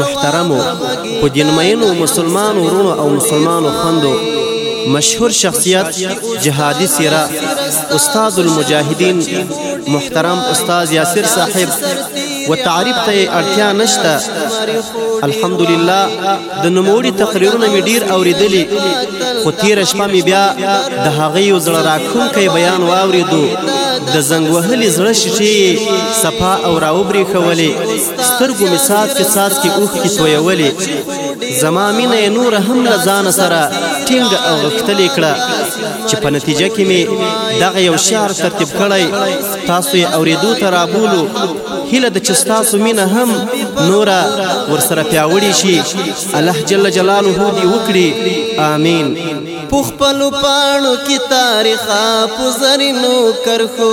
محترمو په دینمینو مسلمانو ورونو او مسلمانو خوندو مشهور شخصیت جهادي سیره استاد المجاهدین محترم استاد یاسر صاحب و تعریف ته اړتیا نشته الحمدلله د نوموړي تقریرونه مې ډیر اوریدلي خو تیر شپه مې بیا د هغه یو زړه راکونکی بیان واوریدو د زنګ وهلي زړه شیشې صفا او راوبرې خولې سترګو می سات کې سات کې اوخ کې تویولې زما مینه نور هم لزان سره ټینګ او غختلې کړه چې په نتیجه کې می دغه یو شعر ترتیب کړی تاسو یې اوریدو ته رابولو هله د چې تاسو مینه هم نوره ورسره پیاوړی شي الله جل جلاله دی وکړي امين پخپل پاڼو کې تاریخ په زرینو کرخو